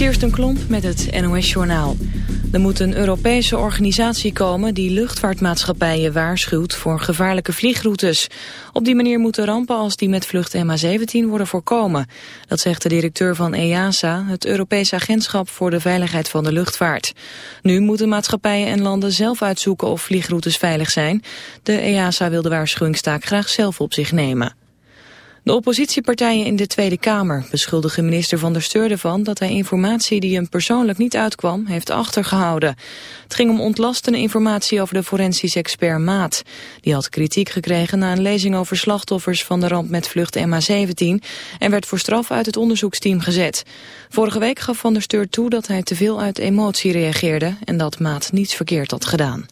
Kirsten Klomp met het NOS-journaal. Er moet een Europese organisatie komen die luchtvaartmaatschappijen waarschuwt voor gevaarlijke vliegroutes. Op die manier moeten rampen als die met vlucht MH17 worden voorkomen. Dat zegt de directeur van EASA, het Europees Agentschap voor de Veiligheid van de Luchtvaart. Nu moeten maatschappijen en landen zelf uitzoeken of vliegroutes veilig zijn. De EASA wil de waarschuwingstaak graag zelf op zich nemen. De oppositiepartijen in de Tweede Kamer beschuldigen minister Van der Steur ervan dat hij informatie die hem persoonlijk niet uitkwam heeft achtergehouden. Het ging om ontlastende informatie over de forensisch expert Maat. Die had kritiek gekregen na een lezing over slachtoffers van de ramp met vlucht MH17 en werd voor straf uit het onderzoeksteam gezet. Vorige week gaf Van der Steur toe dat hij te veel uit emotie reageerde en dat Maat niets verkeerd had gedaan.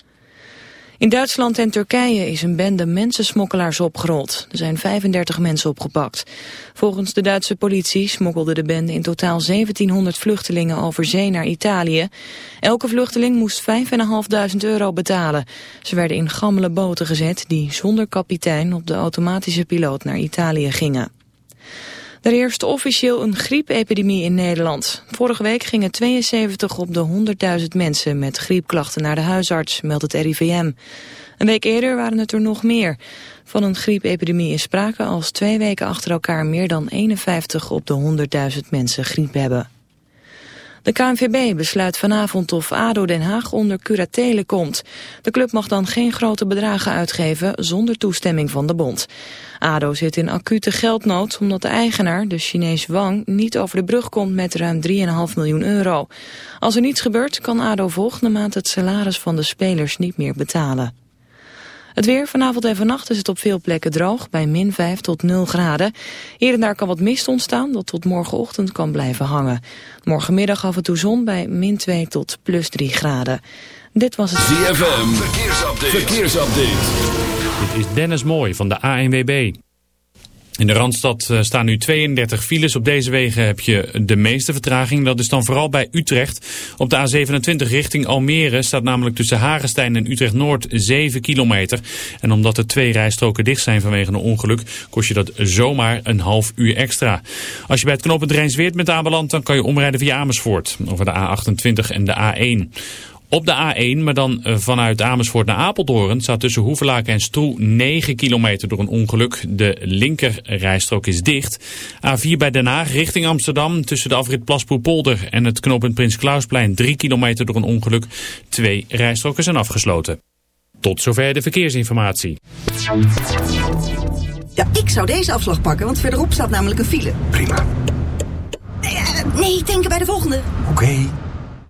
In Duitsland en Turkije is een bende mensensmokkelaars opgerold. Er zijn 35 mensen opgepakt. Volgens de Duitse politie smokkelde de bende in totaal 1700 vluchtelingen over zee naar Italië. Elke vluchteling moest 5.500 euro betalen. Ze werden in gammele boten gezet die zonder kapitein op de automatische piloot naar Italië gingen. Er heerst officieel een griepepidemie in Nederland. Vorige week gingen 72 op de 100.000 mensen met griepklachten naar de huisarts, meldt het RIVM. Een week eerder waren het er nog meer. Van een griepepidemie is sprake als twee weken achter elkaar meer dan 51 op de 100.000 mensen griep hebben. De KNVB besluit vanavond of ADO Den Haag onder curatele komt. De club mag dan geen grote bedragen uitgeven zonder toestemming van de bond. ADO zit in acute geldnood omdat de eigenaar, de Chinees Wang, niet over de brug komt met ruim 3,5 miljoen euro. Als er niets gebeurt kan ADO volgende maand het salaris van de spelers niet meer betalen. Het weer, vanavond en vannacht is het op veel plekken droog, bij min 5 tot 0 graden. Hier en daar kan wat mist ontstaan, dat tot morgenochtend kan blijven hangen. Morgenmiddag af en toe zon bij min 2 tot plus 3 graden. Dit was het... ZFM, verkeersupdate. verkeersupdate. Dit is Dennis Mooi van de ANWB. In de Randstad eh, staan nu 32 files. Op deze wegen heb je de meeste vertraging. Dat is dan vooral bij Utrecht. Op de A27 richting Almere staat namelijk tussen Hagestein en Utrecht-Noord 7 kilometer. En omdat er twee rijstroken dicht zijn vanwege een ongeluk, kost je dat zomaar een half uur extra. Als je bij het knooppunt Rijnsweert met aanbelandt, dan kan je omrijden via Amersfoort. Over de A28 en de A1. Op de A1, maar dan eh, vanuit Amersfoort naar Apeldoorn, staat tussen Hoevelaken en Stroe 9 kilometer door een ongeluk. De linkerrijstrook is dicht. A4 bij Den Haag richting Amsterdam tussen de afrit Plaspoelpolder en het knooppunt Prins Klausplein 3 kilometer door een ongeluk. Twee rijstroken zijn afgesloten. Tot zover de verkeersinformatie. Ja, ik zou deze afslag pakken, want verderop staat namelijk een file. Prima. Nee, uh, nee denken bij de volgende. Oké.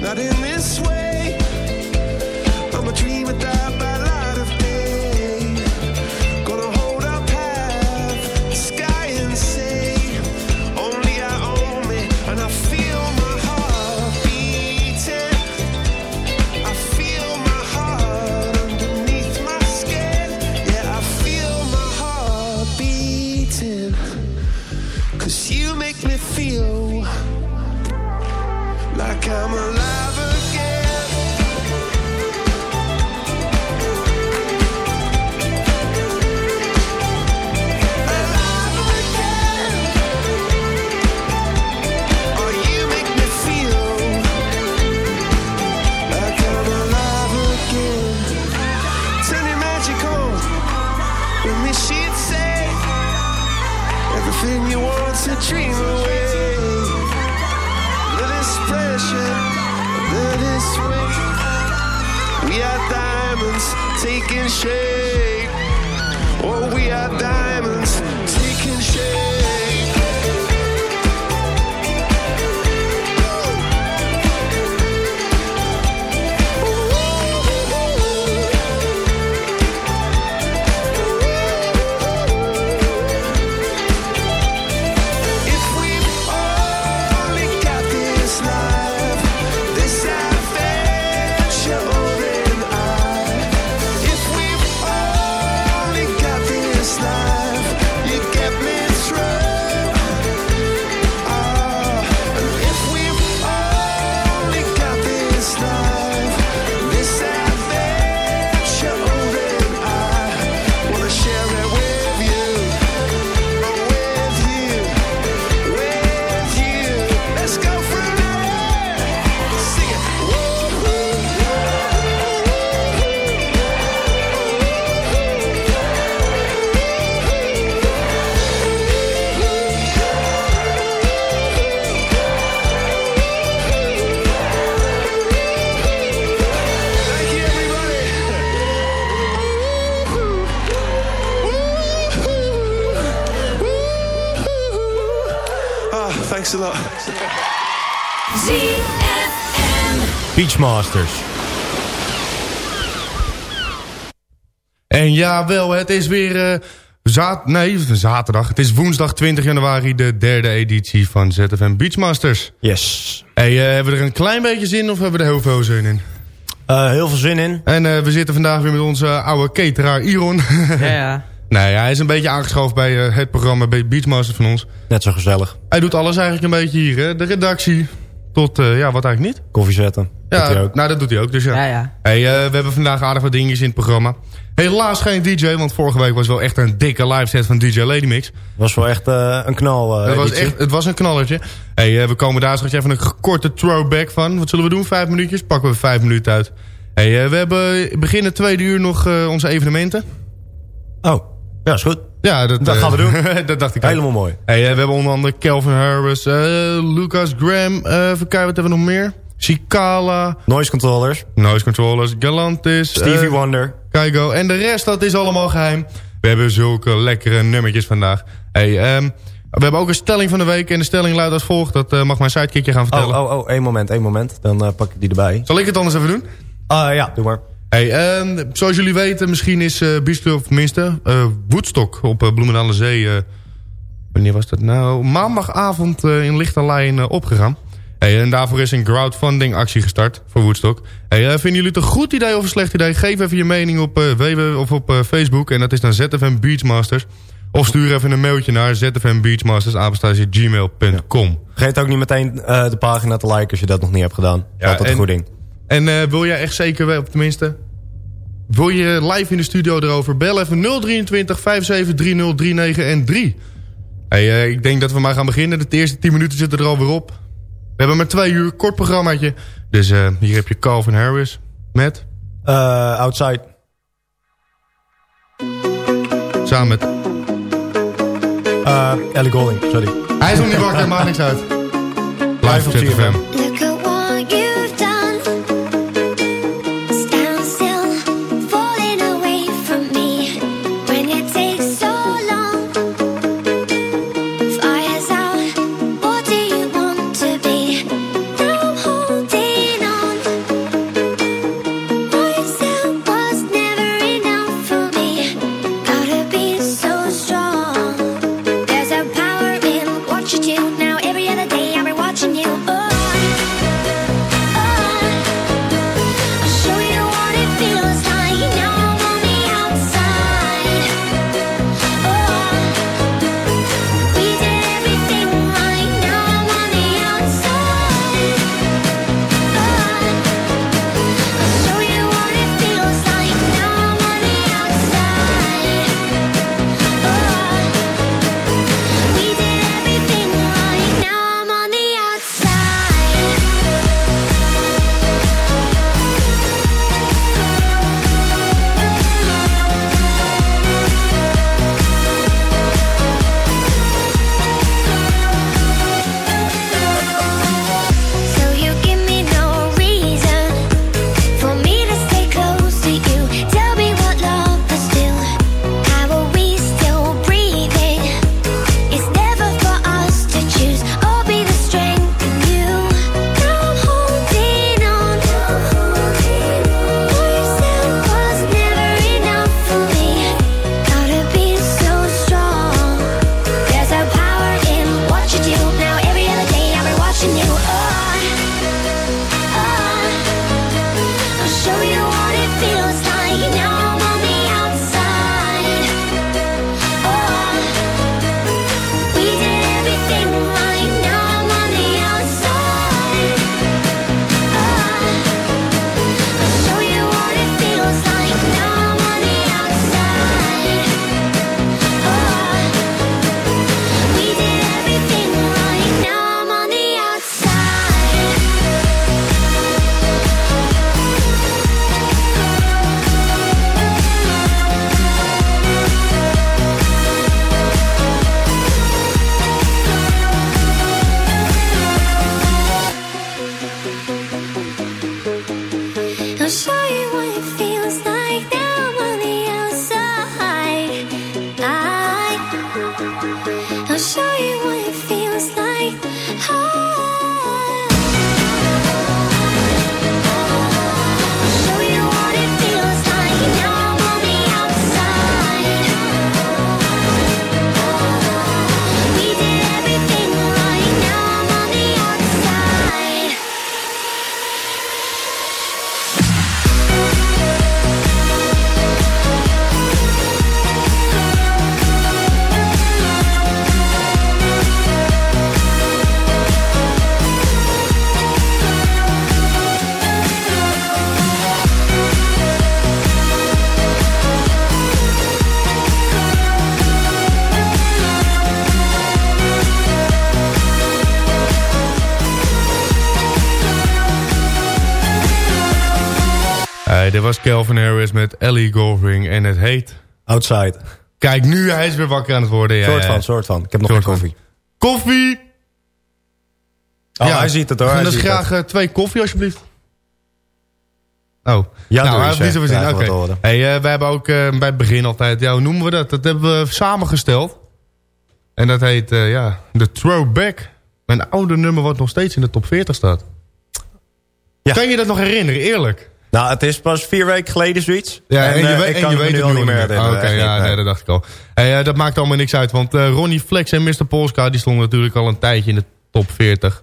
Not in this way. Beachmasters. En jawel, het is weer eh, zaad nee, zaterdag. Het is woensdag 20 januari, de derde editie van ZFM Beachmasters. Yes. Hey, eh, hebben we er een klein beetje zin in of hebben we er heel veel zin in? Eh, heel veel zin in. En eh, we zitten vandaag weer met onze oude cateraar Iron. Ja, ja. nee, hij is een beetje aangeschoven bij eh, het programma bij Beachmasters van ons. Net zo gezellig. Hij doet alles eigenlijk een beetje hier, hè? De redactie tot, eh, ja, wat eigenlijk niet. Koffie zetten. Ja, nou dat doet hij ook, dus ja. Ja, ja. Hey, eh, we hebben vandaag aardig wat dingetjes in het programma. Helaas geen DJ, want vorige week was wel echt een dikke live set van DJ Lady Mix. Was wel echt eh, een knal. eh, het, was echt, het was een knallertje. Hey, we komen daar straks even een korte throwback van. Wat zullen we doen? Vijf minuutjes? Pakken we vijf minuten uit. Hey, we hebben begin het tweede uur nog eh, onze evenementen. Oh, ja, is goed. Ja, dat, Dat gaan we doen. dat dacht ik ook. Helemaal mooi. Hey, we hebben onder andere Kelvin Harris, Lucas Graham, even kijken, wat hebben we nog meer? Chicala, Noise controllers. Noise Controllers, Galantis, Stevie eh, Wonder. Kaigo. En de rest, dat is allemaal geheim. We hebben zulke lekkere nummertjes vandaag. Hey, ehm, we hebben ook een stelling van de week. En de stelling luidt als volgt. Dat eh, mag mijn sidekickje gaan vertellen. Oh, oh, oh, één moment, één moment. Dan eh, pak ik die erbij. Zal ik het anders even doen? Ah, ja, doe maar. Hey, ehm, zoals jullie weten, misschien is Club, of tenminste, eh, Woodstock op uh, Bloemendaal Zee. wanneer was dat nou? Maandagavond in Lichterlijn eh, opgegaan. Hey, en daarvoor is een crowdfunding actie gestart voor Woodstock. Hey, eh, vinden jullie het een goed idee of een slecht idee? Geef even je mening op, eh, www of op eh, Facebook. En dat is dan ZFM Beachmasters. Of stuur even een mailtje naar zfmbeachmasters.gmail.com Vergeet ook niet meteen de pagina te liken als je dat nog niet hebt gedaan. En- een goed ding. En wil jij echt zeker, of tenminste... Wil je live in de studio erover? Bel even 023 57 30 39 en 3. Hey, eh, ik denk dat we maar gaan beginnen. De eerste 10 minuten zitten er alweer op. We hebben maar twee uur, kort programmaatje. Dus eh, hier heb je Calvin Harris met... Uh, outside. Samen met... Uh, Ellie Golding, sorry. Hij is nog niet wakker, maakt niks uit. Live op GFM. Dit was Calvin Harris met Ellie Goldring en het heet... Outside. Kijk, nu hij is weer wakker aan het worden. Ja, soort ja. van, soort van. Ik heb nog geen van. koffie. Koffie! Oh, hij ziet het hoor. En dus graag het. eh, twee koffie alsjeblieft. Oh. Ja, nou, hij heeft niet zin. Oké. Hey, eh, we hebben ook eh, bij het begin altijd... Ja, hoe noemen we dat? Dat hebben we samengesteld. En dat heet, ja, de Throwback. Mijn oude nummer wat nog steeds in de top 40 staat. Ja. Kan je dat nog herinneren, eerlijk? Nou, het is pas vier weken geleden zoiets. Ja, en, je, eh, weet- en je weet het al niet meer herinneren. Oké, ja, nee, dat dacht ik al. Hey, eh, dat maakt allemaal niks uit, want eh, Ronnie Flex en Mr. Polska... die stonden natuurlijk al een tijdje in de top 40.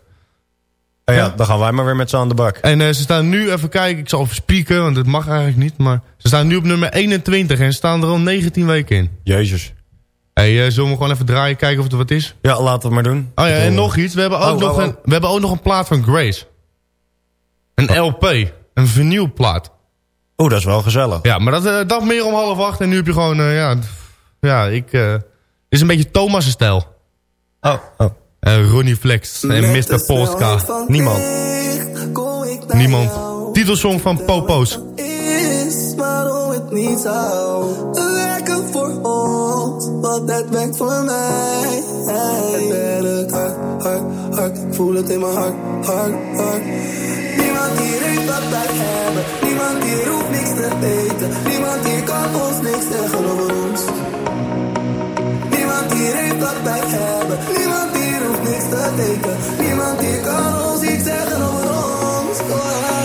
Oh ja, Ja. dan gaan wij maar weer met z'n aan de bak. En ze staan nu, even kijken, ik zal even spieken, want dat mag eigenlijk niet. Maar ze staan nu op nummer 21 en staan er al 19 weken in. Jezus. Hey, zullen we gewoon even draaien, kijken of er wat is? Ja, laten we maar doen. Oh ja, en wil- nog iets. We hebben ook, Oh, nog, oh, oh. Een, we hebben ook nog een plaat van Grace. Een LP. Een vinylplaat. Oeh, dat is wel gezellig. Ja, maar dat, eh, dat meer om half acht. En nu heb je gewoon, eh, ja... Ja, ik... eh is een beetje Thomas' stijl. Oh, oh. Ronnie Flex en Mr. Polska. Niemand. Niemand. Titelsong van Popo's. is, maar om het niet hou. Lekker voor ons. want het werkt voor mij. Het werkt hard, hard, hard. Ik voel het in mijn hart, hart, hart. Heeft wat wij hebben. Niemand hier hoeft niks te weten. Niemand hier kan ons niks zeggen over ons. Niemand hier heeft wat wij hebben. Niemand hier hoeft niks te weten. Niemand hier kan ons iets zeggen over ons. Oh.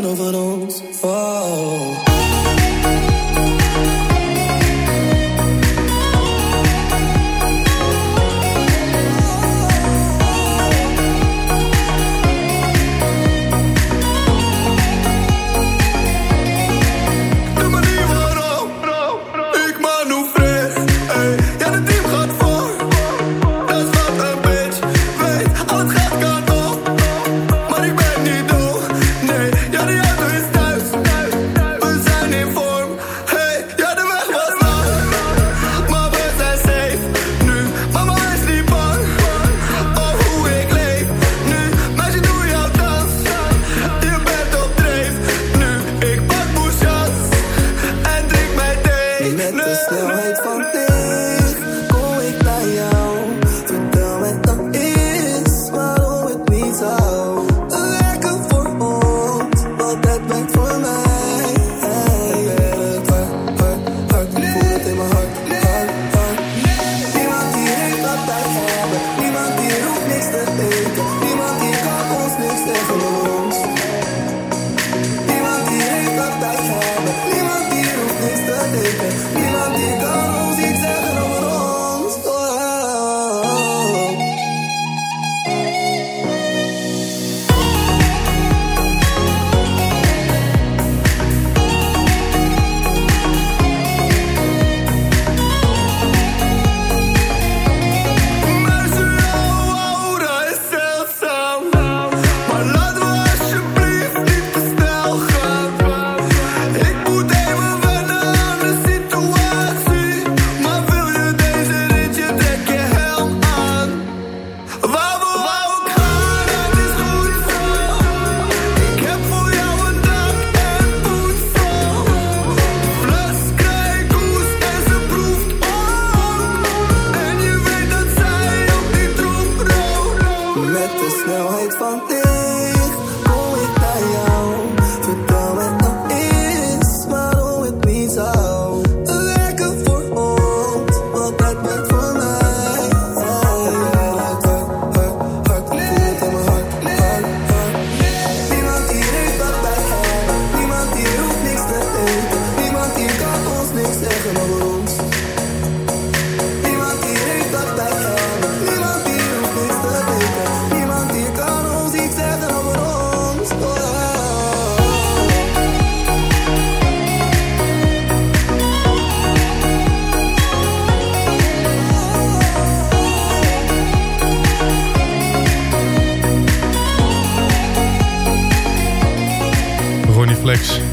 Zeggen over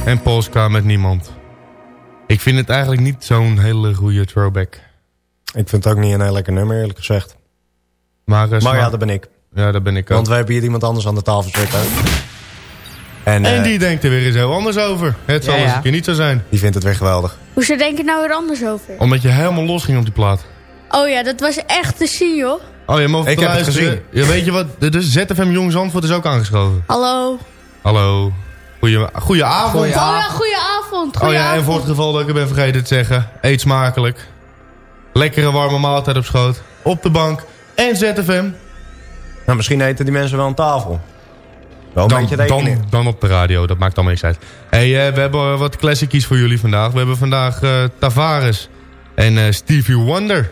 en Polska met niemand. Ik vind het eigenlijk niet zo'n hele goede throwback. Ik vind het ook niet een heel lekker nummer, eerlijk gezegd. Maar, eh, Maar ja, dat ben ik. Ja, dat ben ik ook. Want wij hebben hier iemand anders aan de tafel zitten. En, En eh, die denkt er weer eens heel anders over. Het zal Ja, eens ja. een keer niet zo zijn. die vindt het weer geweldig. Hoezo denk je nou weer anders over? Omdat je helemaal los ging op die plaat. Oh ja, dat was echt te zien, joh. Oh, je mag Ik heb het gezien. Ja, weet je wat? De de ZFM Jong Zandvoort is ook aangeschoven. Hallo. Hallo. Goeie, goeie avond. Oh ja, goedenavond. Oh ja, en voor het geval dat ik het ben vergeten te zeggen. Eet smakelijk. Lekkere warme maaltijd op schoot. Op de bank. En ZFM. Nou, misschien eten die mensen wel aan tafel. Wel een Dan, dan, dan op de radio, dat maakt allemaal niks uit. Hey, eh, we hebben wat classickies voor jullie vandaag. We hebben vandaag eh, Tavares en eh, Stevie Wonder.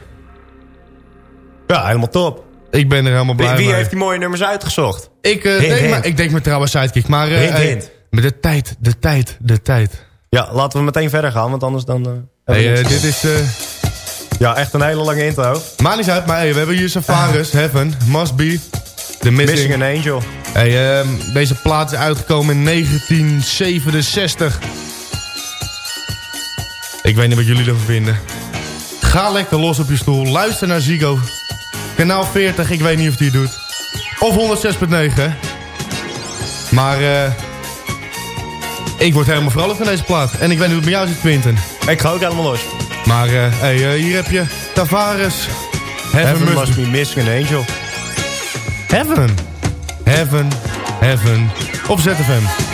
Ja, helemaal top. Ik ben er helemaal blij Wie, wie mee. heeft die mooie nummers uitgezocht? Ik, eh, Hint, denk, hint. maar, ik denk mijn trouwe sidekick. Maar eh, Hint, hey, hint. Met de tijd, de tijd, de tijd. Ja, laten we meteen verder gaan, want anders dan... eh, Hey, eh, dit is... eh Ja, echt een hele lange intro. maakt niet uit, maar hey, we hebben hier Savares, Heaven, Must Be, The Missing. Missing an Angel. Hey, ehm, deze plaat is uitgekomen in 1967. Ik weet niet wat jullie ervan vinden. Ga lekker los op je stoel. Luister naar Zigo. Kanaal 40, ik weet niet of die het doet. Of 106.9. Maar eh ik word helemaal vrolijk van deze plaat. En ik weet niet hoe het met jou zit, Quinten. Ik ga ook helemaal los. Maar eh, hey, eh, hier heb je Tavares. Heaven, Heaven must, must be missing an angel. Heaven. Heaven. Heaven. Op ZFM.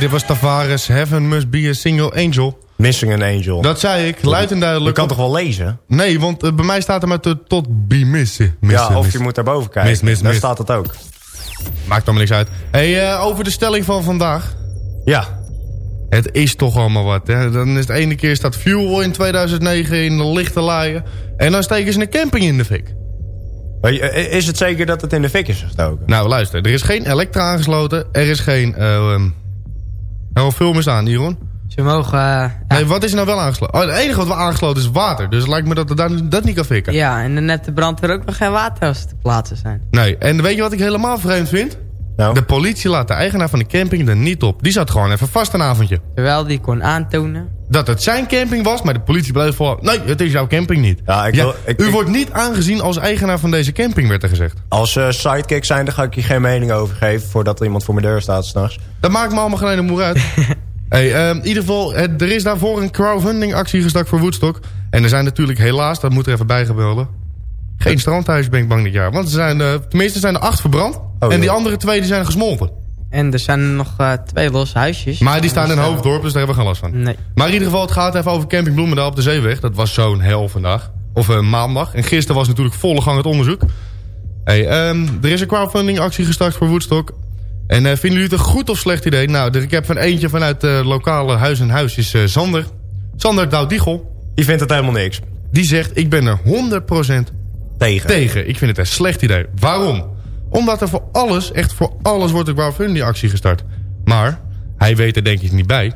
Dit was Tavares. Heaven must be a single angel. Missing an angel. Dat zei ik, luid en duidelijk. Je kan toch wel lezen? Nee, want eh, bij mij staat er maar tot be missen. missen ja, of missen. je moet daarboven kijken. Mis, mis, Daar staat het ook. Maakt allemaal niks uit. Hey, eh, over de stelling van vandaag. Ja. Het is toch allemaal wat. Hè? Dan is de ene keer staat Fuel in 2009 in de lichte laaien. En dan steken ze een camping in de fik. Eh, Is het zeker dat het in de fik is gestoken? Nou, luister. Er is geen elektra aangesloten. Er is geen... eh ehm, nou, hoeveel film is aan, Jeroen? Ze mogen... eh, Nee, wat is er nou wel aangesloten? Oh, het enige wat wel aangesloten is water. Dus het lijkt me dat dat, dat niet kan fikken. ja, en de nette brandweer ook nog geen waterhuis te plaatsen zijn. Nee, en weet je wat ik helemaal vreemd vind? Nou? De politie laat de eigenaar van de camping er niet op. Die zat gewoon even vast een avondje. Terwijl die kon aantonen... Dat het zijn camping was, maar de politie bleef voor... Nee, het is jouw camping niet. Ja, ik wil- ik- u ik- wordt niet aangezien als eigenaar van deze camping, werd er gezegd. Als eh, sidekick zijn, dan ga ik je geen mening over geven... voordat er iemand voor mijn deur staat s'nachts. Dat maakt me allemaal geen ene moer uit. hey, ehm, in ieder geval, het- er is daarvoor een crowdfunding actie gestart voor Woodstock. En er zijn natuurlijk helaas, dat moet er even bijgebelden... geen strandhuis ben ik bang dit jaar. Want er zijn, eh, tenminste zijn er acht verbrand. en ja. die andere twee die zijn gesmolten. En er zijn nog eh, twee losse huisjes. Maar die staan Dus, in eh, Hoofddorp, dus daar hebben we geen last van. Nee. Maar in ieder geval, het gaat even over Camping Bloemendaal op de Zeeweg. Dat was zo'n hel vandaag. Of eh, maandag. En gisteren was natuurlijk volle gang het onderzoek. Hey, ehm, er is een crowdfunding actie gestart voor Woodstock. En eh, vinden jullie het een goed of slecht idee? Nou, ik heb van eentje vanuit de lokale huis en huis is eh, Sander. Sander Doudiegel. Die vindt het helemaal niks. Die zegt, ik ben er 100% Tegen. tegen. Ik vind het een slecht idee. Waarom? Omdat er voor alles, echt voor alles wordt een crowdfunding actie gestart. Maar, hij weet er denk ik niet bij.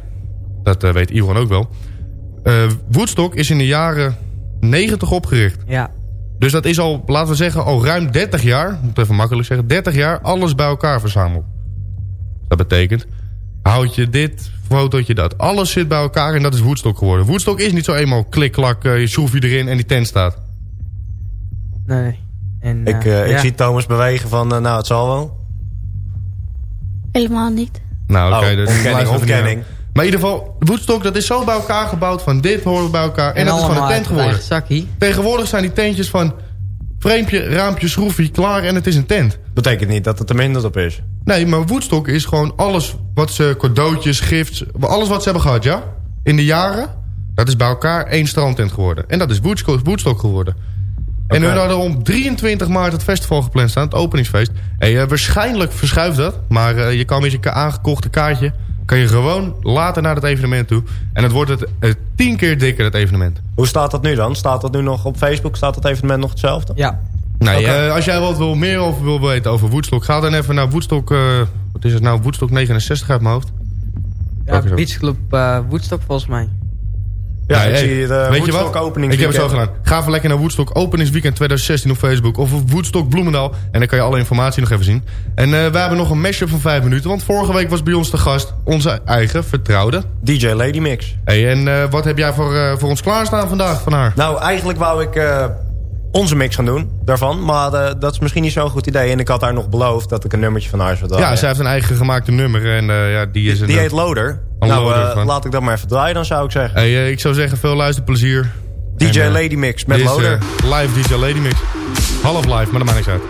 Dat eh, weet Iwan ook wel. Eh, Woodstock is in de jaren 90 opgericht. Ja. Dus dat is al, laten we zeggen, al ruim 30 jaar... moet even makkelijk zeggen, 30 jaar alles bij elkaar verzameld. Dat betekent, houd je dit, fotootje dat. Alles zit bij elkaar en dat is Woodstock geworden. Woodstock is niet zo eenmaal klik-klak, eh, je schroef je erin en die tent staat. Nee. En, Ik, eh, eh, ik ja. zie Thomas bewegen van, eh, nou het zal wel. Helemaal niet. Nou, oké, Oh, dus ontkenning. Maar in ieder geval, Woodstock, dat is zo bij elkaar gebouwd van dit horen we bij elkaar. En, En dat is gewoon een tent geworden. zakkie. Tegenwoordig zijn die tentjes van framepje, raampje, schroefje, klaar en het is een tent. Betekent niet dat het er minder op is. Nee, maar Woodstock is gewoon alles wat ze, cadeautjes, gifts, alles wat ze hebben gehad, ja? In de jaren, dat is bij elkaar één strandtent geworden. En dat is Woodstock, Woodstock geworden. En we Oké. hadden om 23 maart het festival gepland staan, het openingsfeest. Eh, waarschijnlijk verschuift dat, maar eh, je kan met je aangekochte kaartje... kan je gewoon later naar het evenement toe. En het wordt het eh, tien keer dikker, het evenement. Hoe staat dat nu dan? Staat dat nu nog op Facebook? Staat dat evenement nog hetzelfde? Ja. Nou, eh, als jij wat wil, meer over wil weten over Woodstock... ga dan even naar Woodstock... eh, wat is het nou? Woodstock 69 uit mijn hoofd. Ja? Beachclub eh Woodstock volgens mij. Ja, ik hey, zie de weet je Woodstock wat? opening. Ik heb het zo gedaan. Ga even lekker naar Woodstock openingsweekend 2016 op Facebook. Of Woodstock Bloemendaal. En dan kan je alle informatie nog even zien. En eh, we hebben nog een mashup van 5 minuten. Want vorige week was bij ons de gast onze eigen vertrouwde. DJ Lady Mix. Hey, en eh, wat heb jij voor, eh, voor ons klaarstaan vandaag van haar? Nou, eigenlijk wou ik eh, onze mix gaan doen daarvan. Maar eh, dat is misschien niet zo'n goed idee. En ik had haar nog beloofd dat ik een nummertje van haar zou draaien. ja, zij heeft een eigen gemaakte nummer. En eh, ja, die is. Die eh, heet Loader. Nou, loader laat ik dat maar even draaien dan zou ik zeggen. hey, ik zou zeggen, veel luisterplezier. DJ En, Lady Mix met is, Loader. live DJ Lady Mix. Half live, maar dat maakt niks uit.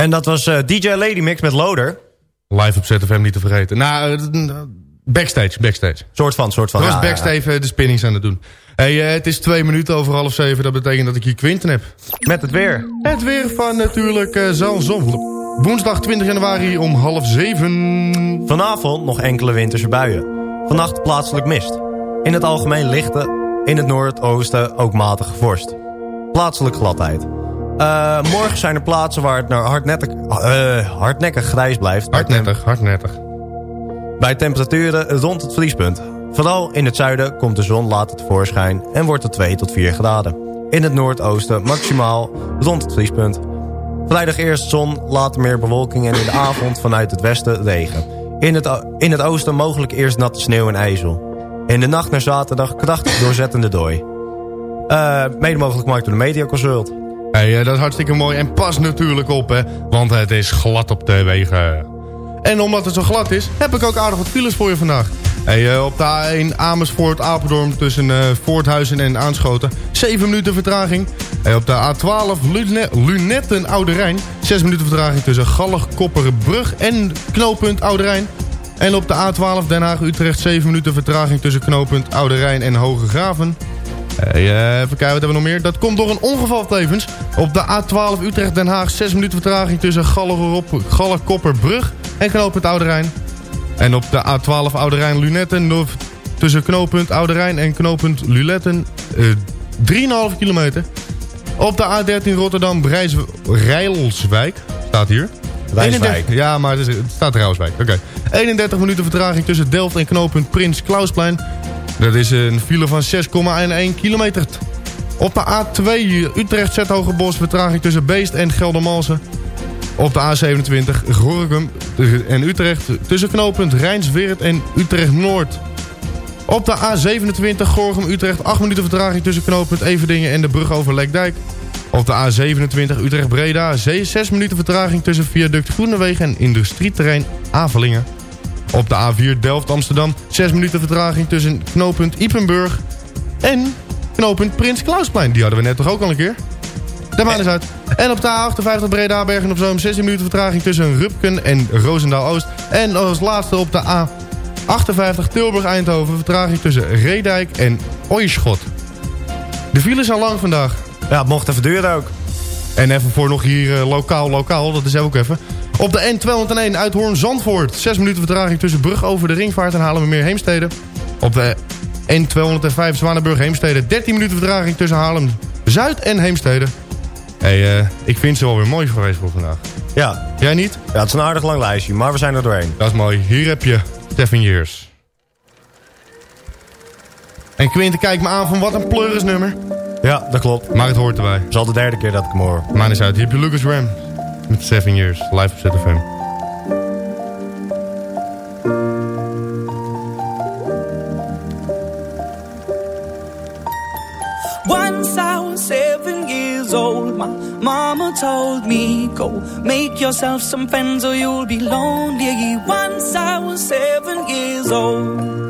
En dat was eh, DJ Lady Mix met Loader. Live op ZFM niet te vergeten. Nou, eh, backstage, backstage. Soort van, soort van. Er was backstage eh, de spinnings aan het doen. Hey, eh, het is twee minuten over half zeven. Dat betekent dat ik hier Quinten heb. Met het weer. Het weer van natuurlijk uh, Zalzon. Woensdag 20 januari om half zeven. Vanavond nog enkele winterse buien. Vannacht plaatselijk mist. In het algemeen lichte, in het noordoosten ook matige vorst. Plaatselijk gladheid. Eh, morgen zijn er plaatsen waar het naar hardnekkig, eh, hardnekkig grijs blijft. Hardnekkig, hardnekkig. Bij temperaturen rond het vriespunt. Vooral in het zuiden komt de zon later tevoorschijn en wordt het 2 tot 4 graden. In het noordoosten maximaal rond het vriespunt. Vrijdag eerst zon, later meer bewolking en in de avond vanuit het westen regen. In het, in het oosten mogelijk eerst natte sneeuw en ijzel. In de nacht naar zaterdag krachtig doorzettende dooi. Eh, mede mogelijk gemaakt door de Media Consult. Hey, eh, dat is hartstikke mooi. En pas natuurlijk op, hè. Want het is glad op de wegen. En omdat het zo glad is, heb ik ook aardig wat files voor je vandaag. Hey, eh, op de A1 Amersfoort, Apeldoorn tussen eh, Voorthuizen en Aanschoten. 7 minuten vertraging. Hey, op de A12 Lune Lunetten Oude Rijn. 6 minuten vertraging tussen Gallig, Kopperenbrug en knooppunt Oude Rijn. En op de A12 Den Haag-Utrecht 7 minuten vertraging tussen knooppunt Oude Rijn en Hoge Graven. Hey, eh, even kijken, wat hebben we nog meer? Dat komt door een ongeval tevens. Op de A12 Utrecht-Den Haag 6 minuten vertraging tussen Gallen-Kopperbrug en knooppunt Oude Rijn. En op de A12 Oude Rijn Lunetten no- tussen knooppunt Oude Rijn en knooppunt Lunetten eh 3,5 kilometer. Op de A13 Rotterdam Brijs- Rijlswijk staat hier. Rijswijk. 31 Ja, maar het, is- het staat Rijlswijk. Oké. 31 minuten vertraging tussen Delft en knooppunt Prins Klausplein. Dat is een file van 6,1 kilometer. Op de A2 Utrecht Zethogenbos vertraging tussen Beest en Geldermalsen. Op de A27 Gorinchem en Utrecht tussen knooppunt Rijnsweert en Utrecht Noord. Op de A27 Gorgum Utrecht 8 minuten vertraging tussen knooppunt Everdingen en de brug over Lekdijk. Op de A27 Utrecht Breda 6 minuten vertraging tussen viaduct Groenewegen en industrieterrein Avelingen. Op de A4 Delft Amsterdam 6 minuten vertraging tussen knooppunt Ipenburg en knooppunt Prins Klausplein. Die hadden we net toch ook al een keer? De maan is uit. En op de A58 Breda Bergen op Zoom 16 minuten vertraging tussen Rupken en Roosendaal Oost. En als laatste op de A58 Tilburg Eindhoven vertraging tussen Reedijk en Oischot. De files zijn lang vandaag. Ja, het mocht even duren ook. En even voor nog hier eh, lokaal, lokaal, dat is ook even. Op de N201 uit Hoorn-Zandvoort. 6 minuten vertraging tussen Brug over de Ringvaart en Haarlemmermeer Heemstede. Op de N205 Zwanenburg Heemstede. 13 minuten vertraging tussen Haarlem Zuid en Heemstede. Hey, eh, ik vind ze wel weer mooi geweest voor vandaag. Ja. Jij niet? Ja, het is een aardig lang lijstje, maar we zijn er doorheen. Dat is mooi. Hier heb je Seven Years. En Quinten kijkt me aan van wat een pleuris nummer. Ja, dat klopt. Maar het hoort erbij. Het is al de derde keer dat ik hem hoor. Maan is uit. Hier heb je Lucas Ram met Seven Years. Live op ZFM. Once I was seven years old, my mama told me, Go make yourself some friends or you'll be lonely. Once I was seven years old.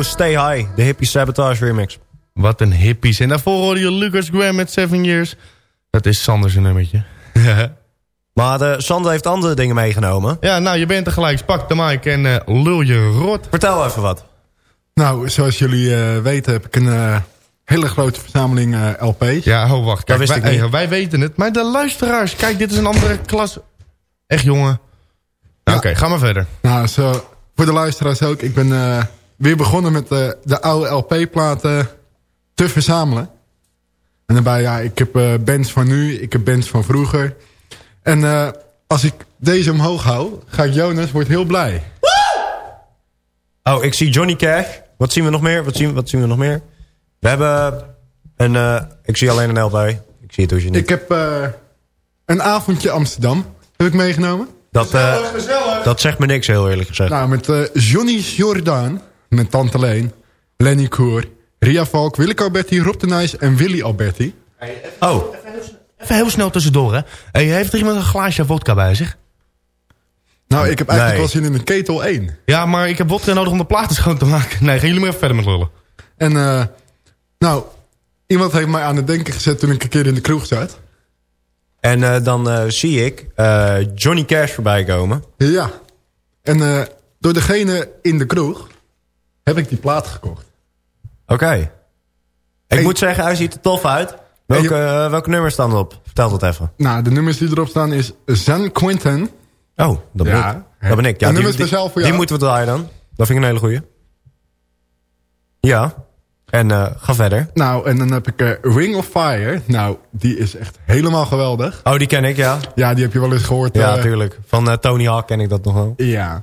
Stay High, de Hippie Sabotage remix. Wat een hippies. En daarvoor hoorde je Lucas Graham met Seven Years. Dat is Sanders een nummertje. Maar de Sander heeft andere dingen meegenomen. ja, nou, je bent er gelijk. Pak de mic en eh, lul je rot. Vertel even wat. Nou, zoals jullie eh, weten heb ik een hele grote verzameling eh, LP's. Ja, ho, wacht. Kijk, wist wij, ik niet. hey, wij weten het. Maar de luisteraars, kijk, dit is een andere klas. Echt, jongen. Nou, Oké, ga maar verder. Nou, zo, voor de luisteraars ook. Ik ben eh, weer begonnen met eh, de oude LP-platen te verzamelen. En daarbij, ja, ik heb eh, bands van nu, ik heb bands van vroeger. En eh, als ik deze omhoog hou, ga ik Jonas, wordt heel blij. Oh, ik zie Johnny Cash. Wat zien we nog meer? Wat zien, wat zien we nog meer? We hebben een... eh, ik zie alleen een LP. Ik zie het dus niet. Ik heb eh, een avondje Amsterdam, heb ik meegenomen. dat, eh, dat zegt me niks, heel eerlijk gezegd. Nou, met eh, Johnny Jordaan, met Tante Leen, Lenny Koer, Ria Valk, Willeke Alberti, Rob de Nijs en Willy Alberti. Oh, Even heel snel tussendoor, hè. Hey, heeft er iemand een glaasje vodka bij zich? Nou, ik heb eigenlijk wel zin in een ketel 1. Ja, maar ik heb vodka nodig om de platen schoon te maken. Nee, gaan jullie maar even verder met lullen. En eh, nou, iemand heeft mij aan het denken gezet toen ik een keer in de kroeg zat. en eh, dan eh, zie ik Johnny Cash voorbij komen. Ja. En door degene in de kroeg heb ik die plaat gekocht. Oké. Ik Hey. moet zeggen, hij ziet er tof uit. Welke, eh, welke nummers staan erop? Vertel dat even. Nou, de nummers die erop staan is Zen Quinten. Oh, dat ben Ja. ik. Dat ben ik. Ja, die, die, voor die jou. moeten we draaien dan. Dat vind ik een hele goeie. Ja. En eh, ga verder. Nou, en dan heb ik eh, Ring of Fire. Nou, die is echt helemaal geweldig. Oh, die ken ik, ja. Ja, die heb je wel eens gehoord. Ja, eh, tuurlijk. Van Tony Hawk ken ik dat nog wel. Ja.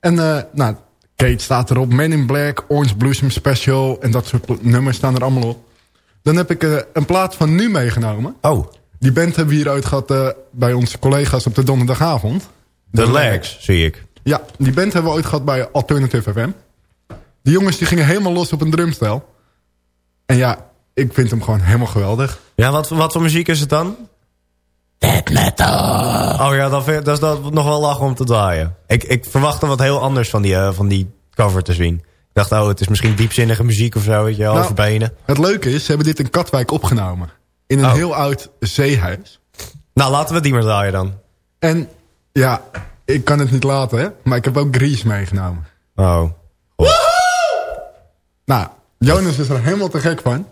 En nou, Kate staat erop. Men in Black, Orange Blossom Special. En dat soort nummers staan er allemaal op. Dan heb ik eh, een plaat van nu meegenomen. Oh, Die band hebben we hier uit gehad eh, bij onze collega's op de donderdagavond. The Legs, zie ik. Ja, die band hebben we ooit gehad bij Alternative FM. Die jongens die gingen helemaal los op een drumstel. En ja, ik vind hem gewoon helemaal geweldig. Ja, wat, wat voor muziek is het dan? Death metal. Oh ja, dat, vind, dat is dat nog wel lachen om te draaien. Ik, ik verwachtte wat heel anders van die, eh, van die cover te zien. Ik dacht, oh, het is misschien diepzinnige muziek of zo, weet je, halve Nou, benen. Het leuke is, ze hebben dit in Katwijk opgenomen. In een Oh. heel oud zeehuis. Nou, laten we die maar draaien dan. En ja, ik kan het niet laten, hè, maar ik heb ook Grease meegenomen. Oh. Nou, Jonas is er helemaal te gek van.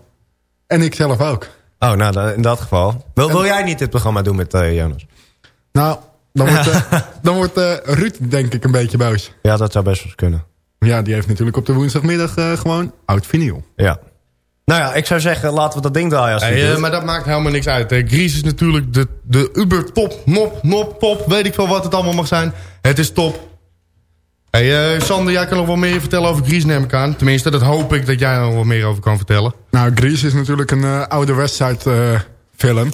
En ik zelf ook. Oh, nou, in dat geval. Wil, wil jij niet dit programma doen met eh, Jonas? Nou, dan wordt, eh, dan wordt eh, Ruud denk ik een beetje boos. Ja, dat zou best wel eens kunnen. Ja, die heeft natuurlijk op de woensdagmiddag eh, gewoon oud vinyl. Ja. Nou ja, ik zou zeggen, laten we dat ding draaien als Hey, maar dat maakt helemaal niks uit. hè. Gries is natuurlijk de, de uber top, mop, mop, pop. Weet ik veel wat het allemaal mag zijn. Het is top. Hey, eh, Sander, jij kan nog wel meer vertellen over Gries, neem ik aan. Tenminste, dat hoop ik dat jij er nog wat meer over kan vertellen. Nou, Grease is natuurlijk een eh, oude Westside eh, film.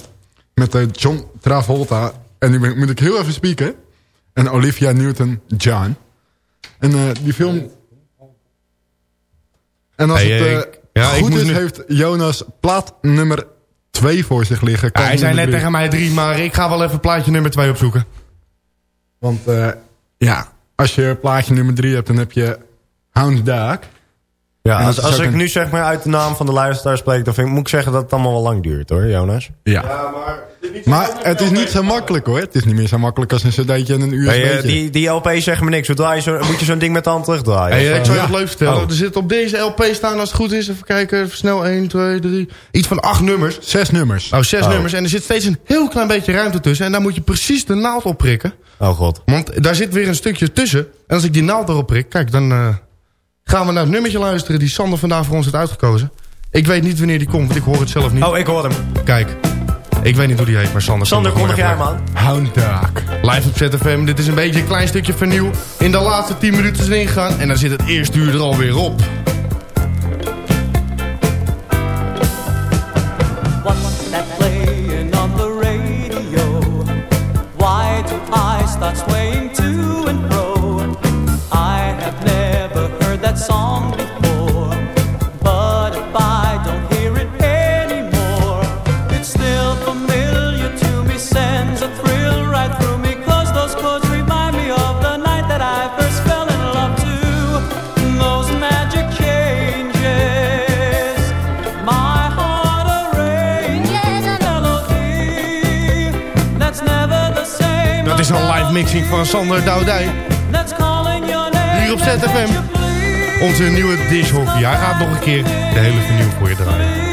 Met John Travolta. En nu moet ik heel even spieken. En Olivia Newton-John. En die film... En als Hey, het ja, goed is, nu- heeft Jonas plaat nummer 2 voor zich liggen. Ja, hij zei net drie. tegen mij drie, maar ik ga wel even plaatje nummer twee opzoeken. Want ja, als je plaatje nummer 3 hebt, dan heb je Hound Dog. Ja, En als, als ik een- nu zeg maar uit de naam van de luisteraar spreek... dan vind, ik- moet ik zeggen dat het allemaal wel lang duurt hoor, Jonas. Ja. maar het is niet zo makkelijk hoor. Het is niet meer zo makkelijk als een cd'tje en een USB. Hey, eh, die, die LP zeggen me niks. Zodra je zo, moet je zo'n ding met de hand terugdraaien. Hey, ik zou je Ja. wat leuk vertellen. Oh. Er zit op deze LP staan, als het goed is, even kijken, even snel 1, 2, 3, iets van acht nummers. Zes nummers. Oh, zes Oh. nummers. En er zit steeds een heel klein beetje ruimte tussen. En daar moet je precies de naald op prikken. Oh god. Want daar zit weer een stukje tussen. En als ik die naald erop prik, kijk, dan eh, gaan we naar het nummertje luisteren die Sander vandaag voor ons heeft uitgekozen. Ik weet niet wanneer die komt, want ik hoor het zelf niet. Oh, ik hoor hem. Kijk, ik weet niet hoe die heet, maar Sander... Sander, kom kondig jij hem aan. Hound Dog. Live op ZFM, dit is een beetje een klein stukje vernieuw. In de laatste 10 minuten is erin gegaan en dan zit het eerste uur er alweer op. live mixing van Sander Doudij. Hier op ZFM. Onze nieuwe dishockey. Hij gaat nog een keer de hele vernieuw voor je draaien.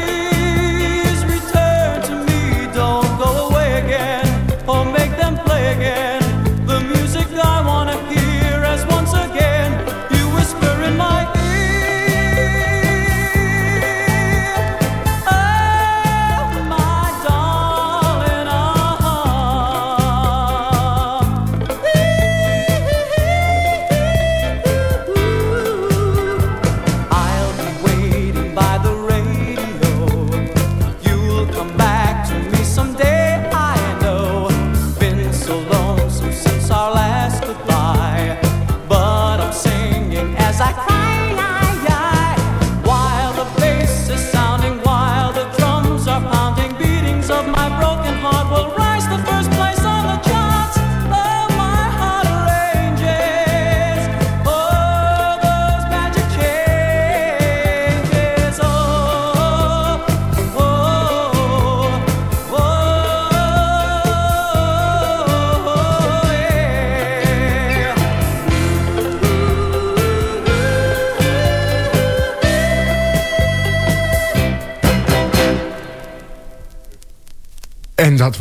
By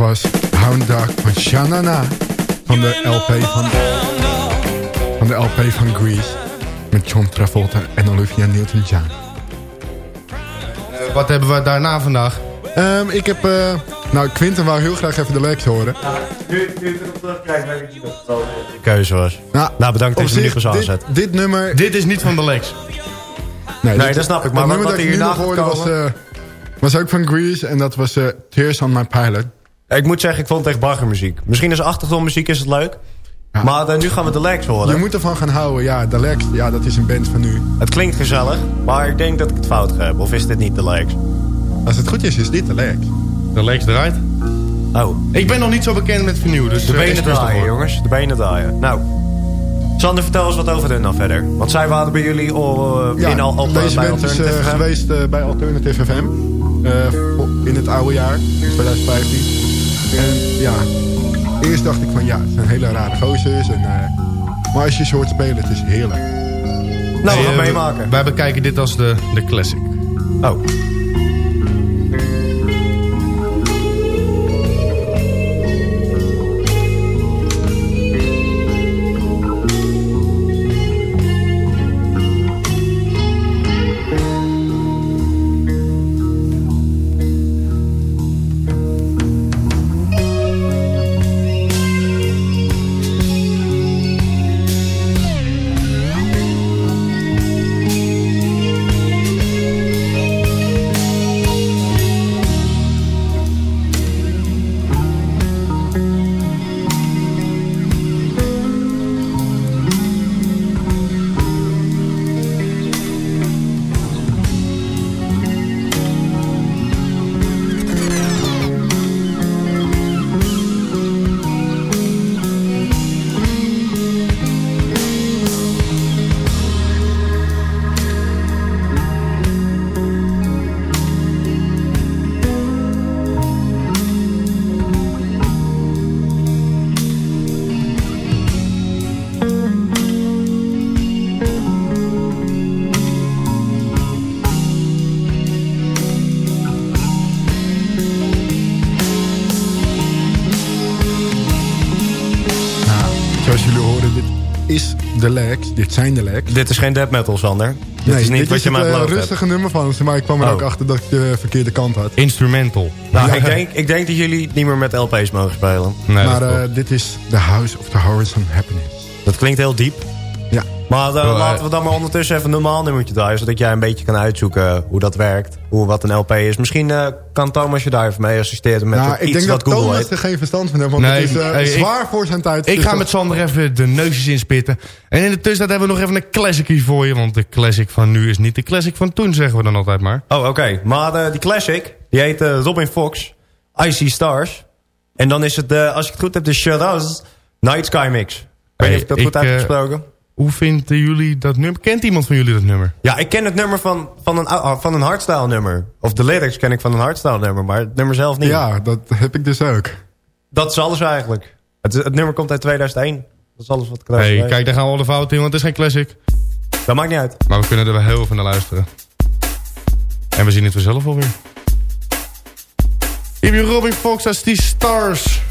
was Hound Dog van Shanana. Van de LP van, van de LP van Grease. Met John Travolta en Olivia Newton-John. Eh, wat hebben we daarna vandaag? Ehm, ik heb... eh, nou, Quinten wou heel graag even de Lex horen. Nu, nu ik erop terugkijk, weet ik niet of het zo de keuze was. Nou, Nou, bedankt dat je me dit, aanzet. dit nummer... Dit is niet van de Lex. Nee, Nee, dit- dat snap ik, maar het nummer wat dat ik hier nu nog hoorde was, eh, was ook van Grease. En dat was Tears on My Pilot. Ik moet zeggen, ik vond het echt baggermuziek. Misschien is achtergrondmuziek is het leuk. Maar eh, nu gaan we de Lex horen. Je moet ervan gaan houden. Ja, de Lex, ja, dat is een band van nu. Het klinkt gezellig, maar ik denk dat ik het fout heb. Of is dit niet de Lex? Als het goed is, is dit de Lex. De Lex draait. Oh, Ik ben nog niet zo bekend met vernieuw, dus de eh, benen draaien, jongens. De benen draaien. Nou, Sander, vertel eens wat over hun dan verder. Want zij waren bij jullie uh, Ja, in al, op, deze bij band is eh, Alternative FM. geweest eh, bij Alternative FM. eh, in het oude jaar, dus 2015. En ja, eerst dacht ik van ja, het zijn hele rare gozers. En, eh, maar als je ze hoort spelen, het is heerlijk. Nou, we gaan eh, meemaken. Wij bekijken dit als de, de classic. Oh. De. Dit zijn de Lex. Dit is geen death metal, Sander. Dit nee, is niet dit wat is je het hebt. rustige nummer van ze. Maar ik kwam er Oh. ook achter dat ik de verkeerde kant had. Instrumental. Nou, Ja. ik, denk, ik denk dat jullie niet meer met LP's mogen spelen. Nee, maar eh, dit is The House of the Horizon Happiness. Dat klinkt heel diep. Maar eh, Oh, laten we dan maar ondertussen even een normaal nummertje draaien... zodat jij een beetje kan uitzoeken hoe dat werkt. Hoe wat een LP is. Misschien eh, kan Thomas je daar even mee assisteren met nou, iets ik denk wat dat Google Thomas heet. er geen verstand van heeft. Want Nee, het is eh, hey, ik- zwaar voor zijn tijd. Ik Dus ga met Sander even de neusjes inspitten. En in de tussentijd hebben we nog even een classic hier voor je. Want de classic van nu is niet de classic van toen, zeggen we dan altijd maar. Oh, oké. Maar eh, die classic, die heet eh, Robin Fox. Icy Stars. En dan is het, eh, als ik het goed heb, de Shiraz Night Sky Mix. Ik weet niet of ik dat Hey, goed ik, heb eh, gesproken. Hoe vinden jullie dat nummer? Kent iemand van jullie dat nummer? Ja, ik ken het nummer van, van, een, ah, van een hardstyle nummer. Of de lyrics ken ik van een hardstyle nummer, maar het nummer zelf niet. Ja, dat heb ik dus ook. Dat is alles eigenlijk. Het, is- het nummer komt uit 2001. Dat is alles wat ik erover hey, kijk, daar gaan we al de fout in, want het is geen classic. Dat maakt niet uit. Maar we kunnen er wel heel veel naar luisteren. En we zien het vanzelf alweer. Je Robin Fox als die Stars.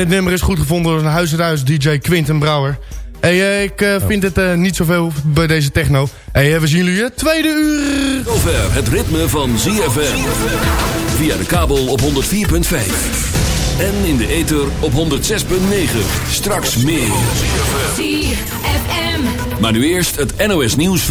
Het nummer is goed gevonden door een huis en huis DJ Quinten Brouwer. Hey, eh, ik eh, vind het eh, niet zoveel bij deze techno. Hey, we zien jullie het tweede uur. Zover het ritme van ZFM. Via de kabel op 104.5. En in de ether op 106.9. Straks meer. ZFM. Maar nu eerst het NOS nieuws van...